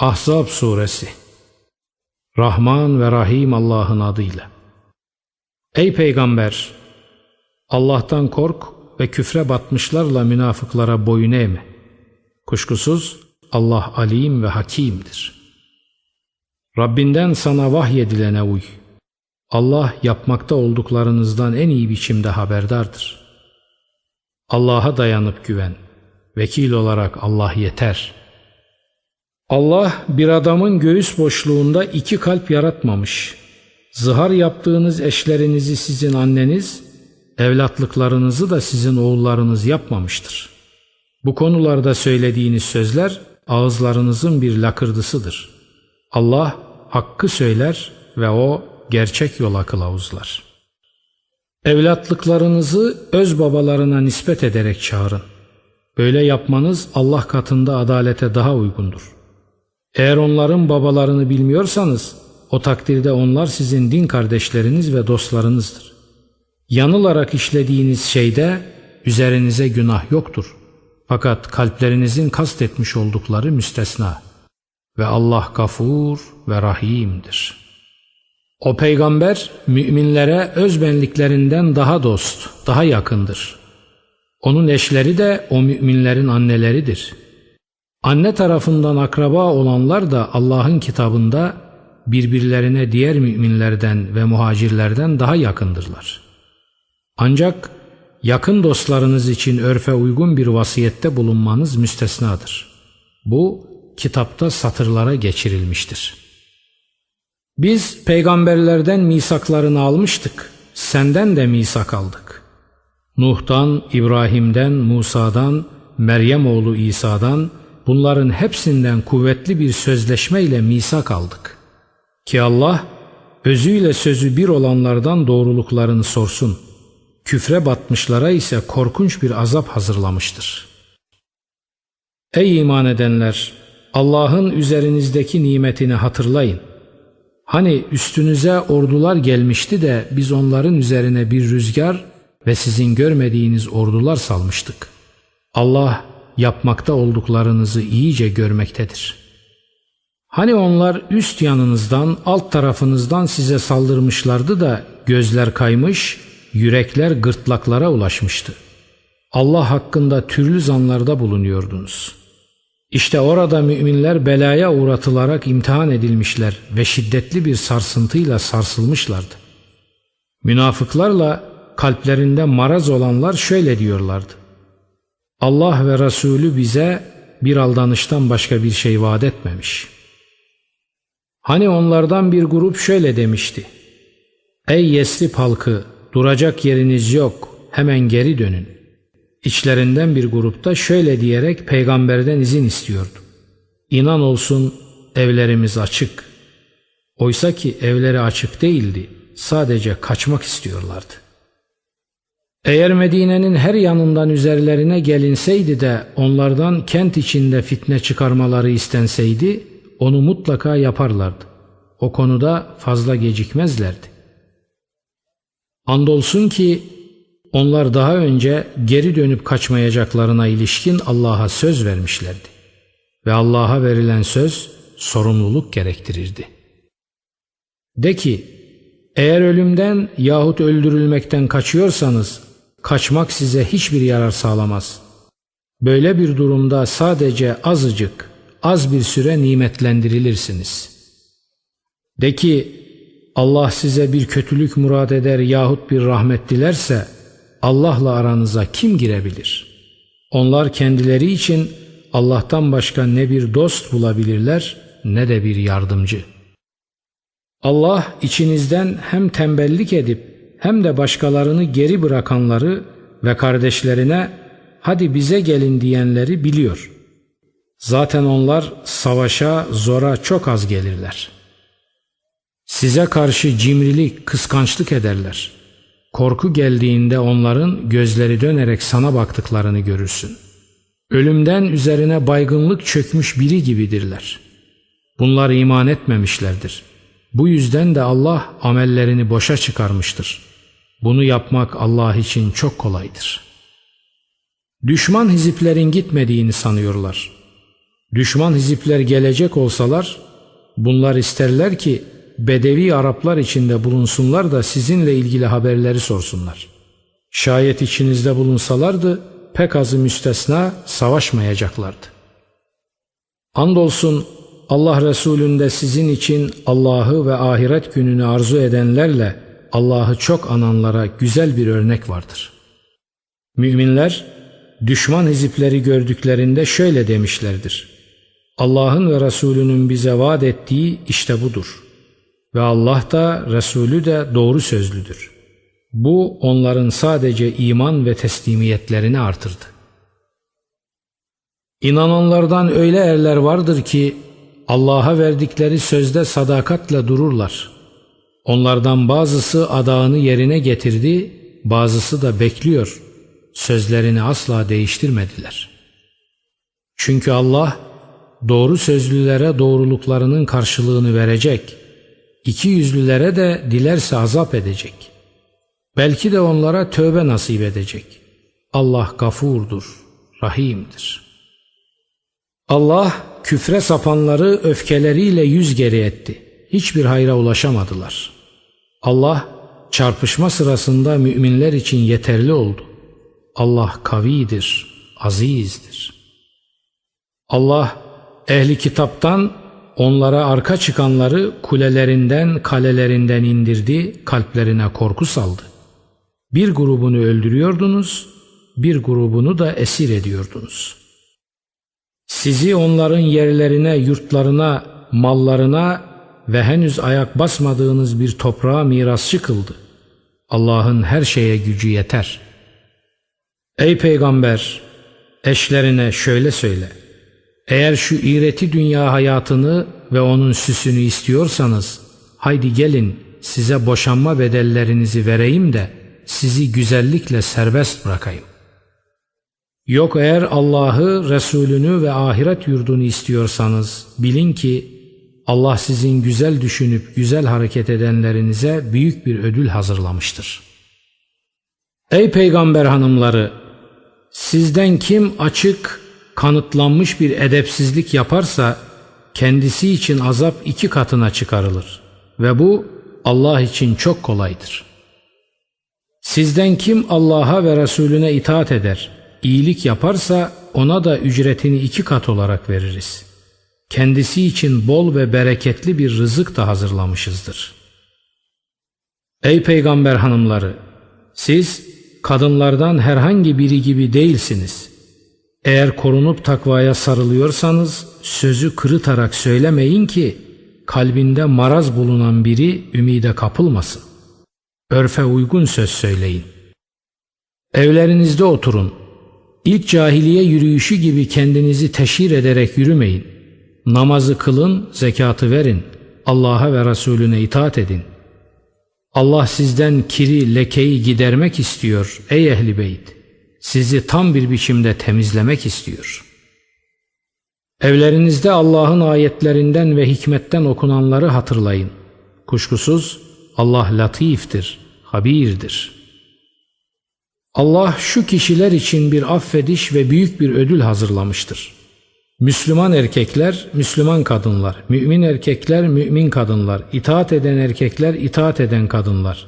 Ahzab Suresi Rahman ve Rahim Allah'ın adıyla. Ey Peygamber! Allah'tan kork ve küfre batmışlarla münafıklara boyun eğme. Kuşkusuz Allah alim ve hakimdir. Rabbinden sana vahyedilene uy. Allah yapmakta olduklarınızdan en iyi biçimde haberdardır. Allah'a dayanıp güven. Vekil olarak Allah yeter.'' Allah bir adamın göğüs boşluğunda iki kalp yaratmamış. Zihar yaptığınız eşlerinizi sizin anneniz, evlatlıklarınızı da sizin oğullarınız yapmamıştır. Bu konularda söylediğiniz sözler ağızlarınızın bir lakırdısıdır. Allah hakkı söyler ve o gerçek yola kılavuzlar. Evlatlıklarınızı öz babalarına nispet ederek çağırın. Böyle yapmanız Allah katında adalete daha uygundur.'' Eğer onların babalarını bilmiyorsanız o takdirde onlar sizin din kardeşleriniz ve dostlarınızdır. Yanılarak işlediğiniz şeyde üzerinize günah yoktur. Fakat kalplerinizin kastetmiş oldukları müstesna. Ve Allah gafur ve rahimdir. O peygamber müminlere özbenliklerinden daha dost, daha yakındır. Onun eşleri de o müminlerin anneleridir.'' Anne tarafından akraba olanlar da Allah'ın kitabında birbirlerine diğer müminlerden ve muhacirlerden daha yakındırlar. Ancak yakın dostlarınız için örfe uygun bir vasiyette bulunmanız müstesnadır. Bu kitapta satırlara geçirilmiştir. Biz peygamberlerden misaklarını almıştık, senden de misak aldık. Nuh'tan, İbrahim'den, Musa'dan, Meryem oğlu İsa'dan, bunların hepsinden kuvvetli bir sözleşme ile misak aldık. Ki Allah özüyle sözü bir olanlardan doğruluklarını sorsun. Küfre batmışlara ise korkunç bir azap hazırlamıştır. Ey iman edenler! Allah'ın üzerinizdeki nimetini hatırlayın. Hani üstünüze ordular gelmişti de biz onların üzerine bir rüzgar ve sizin görmediğiniz ordular salmıştık. Allah yapmakta olduklarınızı iyice görmektedir. Hani onlar üst yanınızdan, alt tarafınızdan size saldırmışlardı da gözler kaymış, yürekler gırtlaklara ulaşmıştı. Allah hakkında türlü zanlarda bulunuyordunuz. İşte orada müminler belaya uğratılarak imtihan edilmişler ve şiddetli bir sarsıntıyla sarsılmışlardı. Münafıklarla kalplerinde maraz olanlar şöyle diyorlardı. Allah ve Resulü bize bir aldanıştan başka bir şey vaat etmemiş. Hani onlardan bir grup şöyle demişti. Ey Yesrib halkı duracak yeriniz yok hemen geri dönün. İçlerinden bir grupta şöyle diyerek peygamberden izin istiyordu. İnan olsun evlerimiz açık. Oysa ki evleri açık değildi. Sadece kaçmak istiyorlardı. Eğer Medine'nin her yanından üzerlerine gelinseydi de onlardan kent içinde fitne çıkarmaları istenseydi onu mutlaka yaparlardı. O konuda fazla gecikmezlerdi. Andolsun ki onlar daha önce geri dönüp kaçmayacaklarına ilişkin Allah'a söz vermişlerdi. Ve Allah'a verilen söz sorumluluk gerektirirdi. De ki, eğer ölümden yahut öldürülmekten kaçıyorsanız Kaçmak size hiçbir yarar sağlamaz. Böyle bir durumda sadece azıcık, az bir süre nimetlendirilirsiniz. De ki Allah size bir kötülük murad eder yahut bir rahmet dilerse Allah'la aranıza kim girebilir? Onlar kendileri için Allah'tan başka ne bir dost bulabilirler ne de bir yardımcı. Allah içinizden hem tembellik edip hem de başkalarını geri bırakanları ve kardeşlerine hadi bize gelin diyenleri biliyor. Zaten onlar savaşa, zora çok az gelirler. Size karşı cimrilik, kıskançlık ederler. Korku geldiğinde onların gözleri dönerek sana baktıklarını görürsün. Ölümden üzerine baygınlık çökmüş biri gibidirler. Bunlar iman etmemişlerdir. Bu yüzden de Allah amellerini boşa çıkarmıştır. Bunu yapmak Allah için çok kolaydır. Düşman hiziplerin gitmediğini sanıyorlar. Düşman hizipler gelecek olsalar bunlar isterler ki Bedevi Araplar içinde bulunsunlar da sizinle ilgili haberleri sorsunlar. Şayet içinizde bulunsalardı pek azı müstesna savaşmayacaklardı. Andolsun Allah Resulü'nde sizin için Allah'ı ve ahiret gününü arzu edenlerle Allah'ı çok ananlara güzel bir örnek vardır. Müminler düşman hizipleri gördüklerinde şöyle demişlerdir. Allah'ın ve Resulünün bize vaat ettiği işte budur. Ve Allah da Resulü de doğru sözlüdür. Bu onların sadece iman ve teslimiyetlerini artırdı. İnananlardan öyle erler vardır ki Allah'a verdikleri sözde sadakatle dururlar. Onlardan bazısı adağını yerine getirdi, bazısı da bekliyor. Sözlerini asla değiştirmediler. Çünkü Allah doğru sözlülere doğruluklarının karşılığını verecek. İki yüzlülere de dilerse azap edecek. Belki de onlara tövbe nasip edecek. Allah gafurdur, rahimdir. Allah küfre sapanları öfkeleriyle yüz geri etti. Hiçbir hayra ulaşamadılar. Allah çarpışma sırasında müminler için yeterli oldu. Allah kavidir, azizdir. Allah ehli kitaptan onlara arka çıkanları kulelerinden, kalelerinden indirdi, kalplerine korku saldı. Bir grubunu öldürüyordunuz, bir grubunu da esir ediyordunuz. Sizi onların yerlerine, yurtlarına, mallarına ve henüz ayak basmadığınız bir toprağa mirasçı kıldı. Allah'ın her şeye gücü yeter. Ey peygamber, eşlerine şöyle söyle. Eğer şu iğreti dünya hayatını ve onun süsünü istiyorsanız, haydi gelin size boşanma bedellerinizi vereyim de sizi güzellikle serbest bırakayım. Yok eğer Allah'ı, Resulünü ve ahiret yurdunu istiyorsanız bilin ki Allah sizin güzel düşünüp güzel hareket edenlerinize büyük bir ödül hazırlamıştır. Ey peygamber hanımları! Sizden kim açık, kanıtlanmış bir edepsizlik yaparsa kendisi için azap iki katına çıkarılır ve bu Allah için çok kolaydır. Sizden kim Allah'a ve Resulüne itaat eder, iyilik yaparsa ona da ücretini iki kat olarak veririz.'' Kendisi için bol ve bereketli bir rızık da hazırlamışızdır. Ey peygamber hanımları! Siz kadınlardan herhangi biri gibi değilsiniz. Eğer korunup takvaya sarılıyorsanız sözü kırıtarak söylemeyin ki kalbinde maraz bulunan biri ümide kapılmasın. Örfe uygun söz söyleyin. Evlerinizde oturun. İlk cahiliye yürüyüşü gibi kendinizi teşhir ederek yürümeyin. Namazı kılın, zekatı verin. Allah'a ve Resulüne itaat edin. Allah sizden kiri, lekeyi gidermek istiyor ey ehli beyt. Sizi tam bir biçimde temizlemek istiyor. Evlerinizde Allah'ın ayetlerinden ve hikmetten okunanları hatırlayın. Kuşkusuz Allah latiftir, habirdir. Allah şu kişiler için bir affediş ve büyük bir ödül hazırlamıştır. Müslüman erkekler, Müslüman kadınlar, mümin erkekler, mümin kadınlar, itaat eden erkekler, itaat eden kadınlar,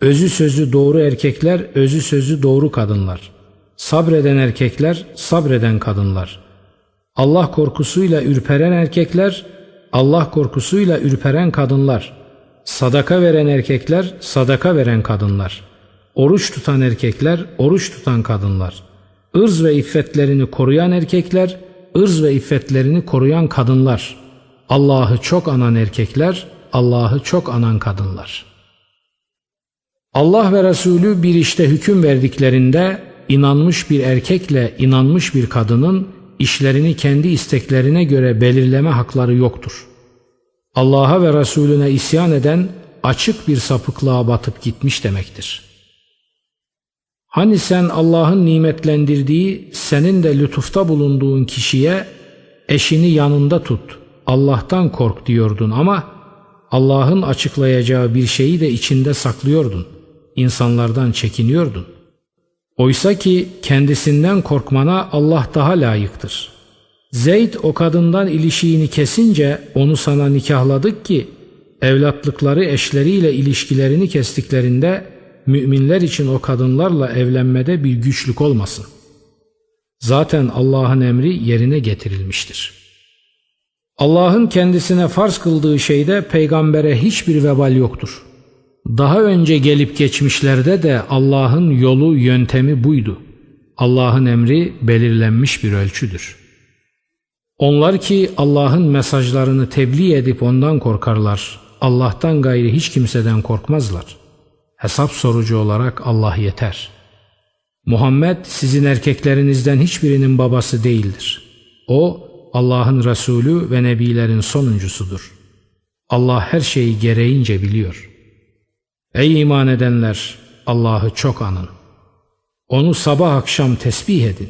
özü sözü doğru erkekler, özü sözü doğru kadınlar, sabreden erkekler, sabreden kadınlar, Allah korkusuyla ürperen erkekler, Allah korkusuyla ürperen kadınlar, sadaka veren erkekler, sadaka veren kadınlar, oruç tutan erkekler, oruç tutan kadınlar, ırz ve iffetlerini koruyan erkekler, ırz ve iffetlerini koruyan kadınlar, Allah'ı çok anan erkekler, Allah'ı çok anan kadınlar. Allah ve Resulü bir işte hüküm verdiklerinde inanmış bir erkekle inanmış bir kadının işlerini kendi isteklerine göre belirleme hakları yoktur. Allah'a ve Resulüne isyan eden açık bir sapıklığa batıp gitmiş demektir.'' Hani sen Allah'ın nimetlendirdiği senin de lütufta bulunduğun kişiye eşini yanında tut, Allah'tan kork diyordun ama Allah'ın açıklayacağı bir şeyi de içinde saklıyordun. İnsanlardan çekiniyordun. Oysa ki kendisinden korkmana Allah daha layıktır. Zeyd o kadından ilişiğini kesince onu sana nikahladık ki evlatlıkları eşleriyle ilişkilerini kestiklerinde müminler için o kadınlarla evlenmede bir güçlük olmasın. Zaten Allah'ın emri yerine getirilmiştir. Allah'ın kendisine farz kıldığı şeyde peygambere hiçbir vebal yoktur. Daha önce gelip geçmişlerde de Allah'ın yolu yöntemi buydu. Allah'ın emri belirlenmiş bir ölçüdür. Onlar ki Allah'ın mesajlarını tebliğ edip ondan korkarlar. Allah'tan gayri hiç kimseden korkmazlar. Hesap sorucu olarak Allah yeter. Muhammed sizin erkeklerinizden hiçbirinin babası değildir. O Allah'ın Resulü ve Nebilerin sonuncusudur. Allah her şeyi gereğince biliyor. Ey iman edenler! Allah'ı çok anın. Onu sabah akşam tesbih edin.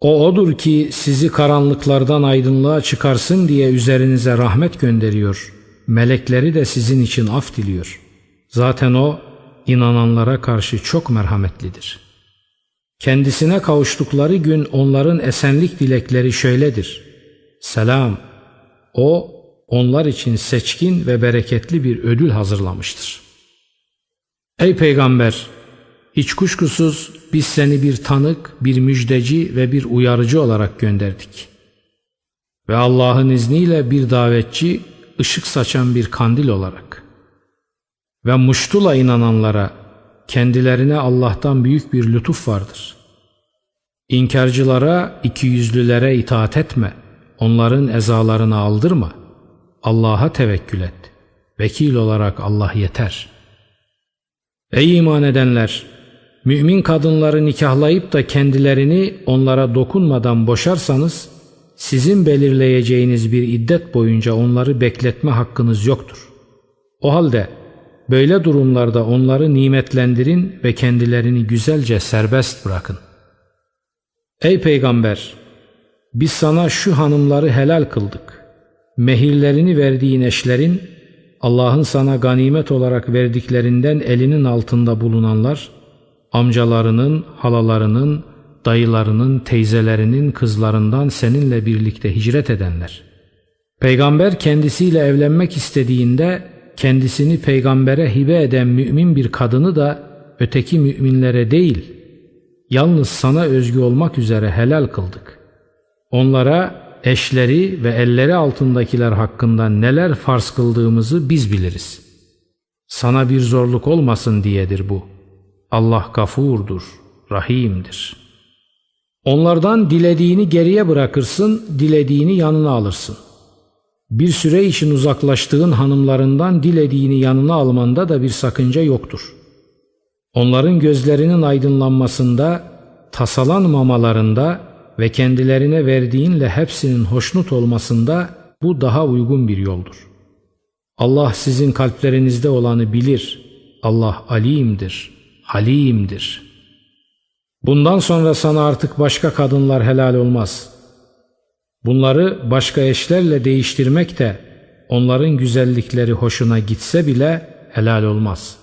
O odur ki sizi karanlıklardan aydınlığa çıkarsın diye üzerinize rahmet gönderiyor. Melekleri de sizin için af diliyor. Zaten o inananlara karşı çok merhametlidir. Kendisine kavuştukları gün onların esenlik dilekleri şöyledir. Selam. O onlar için seçkin ve bereketli bir ödül hazırlamıştır. Ey peygamber! Hiç kuşkusuz biz seni bir tanık, bir müjdeci ve bir uyarıcı olarak gönderdik. Ve Allah'ın izniyle bir davetçi, ışık saçan bir kandil olarak. Ve muştula inananlara, kendilerine Allah'tan büyük bir lütuf vardır. İnkarcılara, ikiyüzlülere itaat etme, onların ezalarını aldırma. Allah'a tevekkül et. Vekil olarak Allah yeter. Ey iman edenler! Mümin kadınları nikahlayıp da kendilerini onlara dokunmadan boşarsanız, sizin belirleyeceğiniz bir iddet boyunca onları bekletme hakkınız yoktur. O halde böyle durumlarda onları nimetlendirin ve kendilerini güzelce serbest bırakın. Ey peygamber! Biz sana şu hanımları helal kıldık. Mehirlerini verdiğin eşlerin, Allah'ın sana ganimet olarak verdiklerinden elinin altında bulunanlar, amcalarının, halalarının, dayılarının, teyzelerinin kızlarından seninle birlikte hicret edenler. Peygamber kendisiyle evlenmek istediğinde kendisini peygambere hibe eden mümin bir kadını da öteki müminlere değil, yalnız sana özgü olmak üzere helal kıldık. Onlara eşleri ve elleri altındakiler hakkında neler farz kıldığımızı biz biliriz. Sana bir zorluk olmasın diyedir bu. Allah gafurdur, rahimdir. Onlardan dilediğini geriye bırakırsın, dilediğini yanına alırsın. Bir süre için uzaklaştığın hanımlarından dilediğini yanına almanda da bir sakınca yoktur. Onların gözlerinin aydınlanmasında, tasalanmamalarında ve kendilerine verdiğinle hepsinin hoşnut olmasında bu daha uygun bir yoldur. Allah sizin kalplerinizde olanı bilir. Allah alimdir, halimdir. Bundan sonra sana artık başka kadınlar helal olmaz. Bunları başka eşlerle değiştirmek de onların güzellikleri hoşuna gitse bile helal olmaz.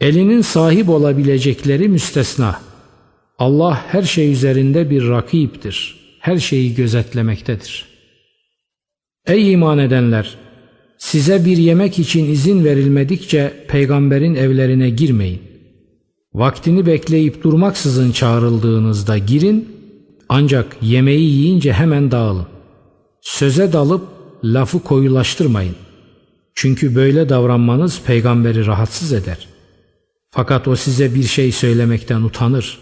Elinin sahip olabilecekleri müstesna. Allah her şey üzerinde bir rakiptir. Her şeyi gözetlemektedir. Ey iman edenler! Size bir yemek için izin verilmedikçe peygamberin evlerine girmeyin. Vaktini bekleyip durmaksızın çağrıldığınızda girin ancak yemeği yiyince hemen dağılın. Söze dalıp lafı koyulaştırmayın. Çünkü böyle davranmanız peygamberi rahatsız eder. Fakat o size bir şey söylemekten utanır.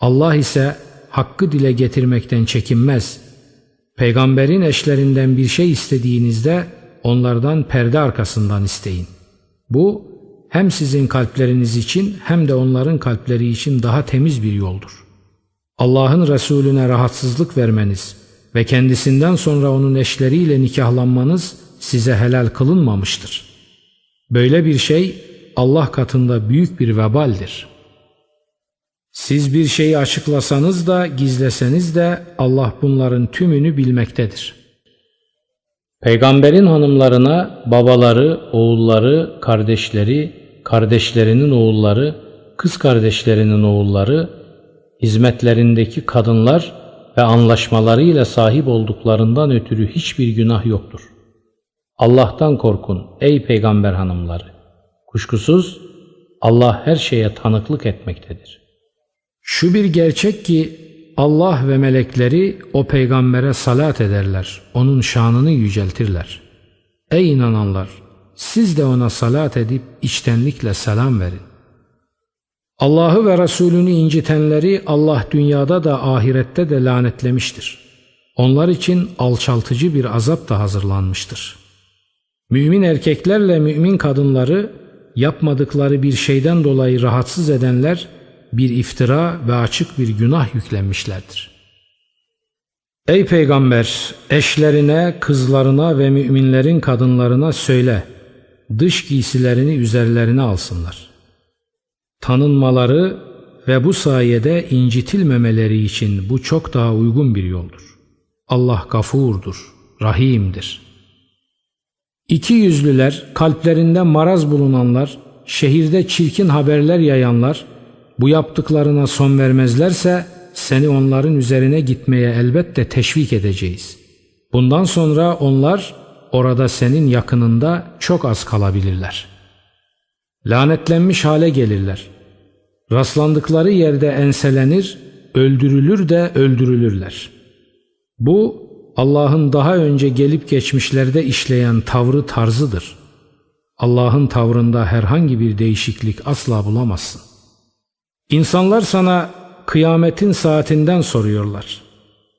Allah ise hakkı dile getirmekten çekinmez. Peygamberin eşlerinden bir şey istediğinizde onlardan perde arkasından isteyin. Bu hem sizin kalpleriniz için hem de onların kalpleri için daha temiz bir yoldur. Allah'ın Resulüne rahatsızlık vermeniz ve kendisinden sonra onun eşleriyle nikahlanmanız size helal kılınmamıştır. Böyle bir şey Allah katında büyük bir vebaldir. Siz bir şeyi açıklasanız da gizleseniz de Allah bunların tümünü bilmektedir. Peygamberin hanımlarına babaları, oğulları, kardeşleri, kardeşlerinin oğulları, kız kardeşlerinin oğulları, hizmetlerindeki kadınlar ve anlaşmalarıyla sahip olduklarından ötürü hiçbir günah yoktur. Allah'tan korkun ey peygamber hanımları. Kuşkusuz Allah her şeye tanıklık etmektedir. Şu bir gerçek ki Allah ve melekleri o peygambere salat ederler, onun şanını yüceltirler. Ey inananlar! Siz de ona salat edip içtenlikle selam verin. Allah'ı ve Resulünü incitenleri Allah dünyada da ahirette de lanetlemiştir. Onlar için alçaltıcı bir azap da hazırlanmıştır. Mümin erkeklerle mümin kadınları yapmadıkları bir şeyden dolayı rahatsız edenler bir iftira ve açık bir günah yüklenmişlerdir. Ey peygamber eşlerine, kızlarına ve müminlerin kadınlarına söyle dış giysilerini üzerlerine alsınlar. Tanınmaları ve bu sayede incitilmemeleri için bu çok daha uygun bir yoldur. Allah gafurdur, rahimdir. İki yüzlüler, kalplerinde maraz bulunanlar, şehirde çirkin haberler yayanlar, bu yaptıklarına son vermezlerse seni onların üzerine gitmeye elbette teşvik edeceğiz. Bundan sonra onlar orada senin yakınında çok az kalabilirler. Lanetlenmiş hale gelirler. Rastlandıkları yerde enselenir, öldürülür de öldürülürler. Bu Allah'ın daha önce gelip geçmişlerde işleyen tavrı tarzıdır. Allah'ın tavrında herhangi bir değişiklik asla bulamazsın. İnsanlar sana kıyametin saatinden soruyorlar.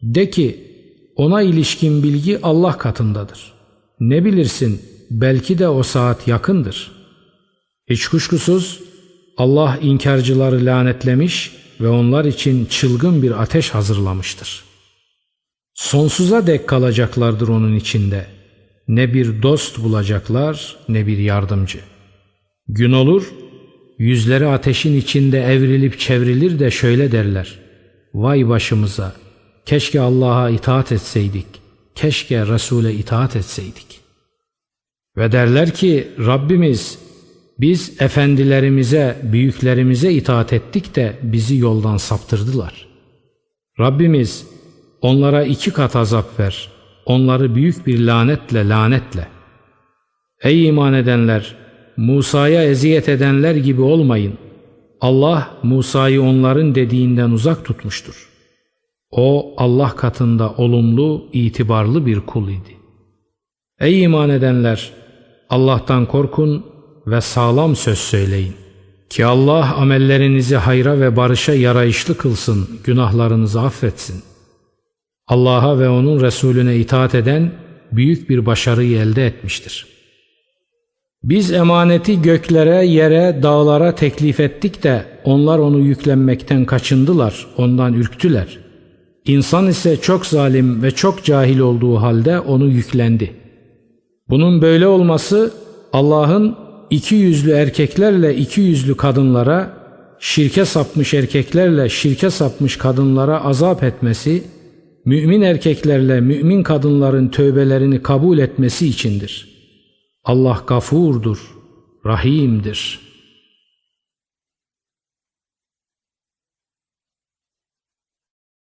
De ki ona ilişkin bilgi Allah katındadır. Ne bilirsin belki de o saat yakındır. Hiç kuşkusuz Allah inkarcıları lanetlemiş ve onlar için çılgın bir ateş hazırlamıştır. Sonsuza dek kalacaklardır onun içinde. Ne bir dost bulacaklar ne bir yardımcı. Gün olur Yüzleri ateşin içinde evrilip çevrilir de şöyle derler. Vay başımıza! Keşke Allah'a itaat etseydik. Keşke Resul'e itaat etseydik. Ve derler ki Rabbimiz biz efendilerimize, büyüklerimize itaat ettik de bizi yoldan saptırdılar. Rabbimiz onlara iki kat azap ver. Onları büyük bir lanetle lanetle. Ey iman edenler! Musa'ya eziyet edenler gibi olmayın. Allah Musa'yı onların dediğinden uzak tutmuştur. O Allah katında olumlu, itibarlı bir kul idi. Ey iman edenler! Allah'tan korkun ve sağlam söz söyleyin. Ki Allah amellerinizi hayra ve barışa yarayışlı kılsın, günahlarınızı affetsin. Allah'a ve onun Resulüne itaat eden büyük bir başarıyı elde etmiştir.'' Biz emaneti göklere, yere, dağlara teklif ettik de onlar onu yüklenmekten kaçındılar, ondan ürktüler. İnsan ise çok zalim ve çok cahil olduğu halde onu yüklendi. Bunun böyle olması Allah'ın iki yüzlü erkeklerle iki yüzlü kadınlara, şirke sapmış erkeklerle şirke sapmış kadınlara azap etmesi, mümin erkeklerle mümin kadınların tövbelerini kabul etmesi içindir.'' Allah gafurdur, rahimdir.''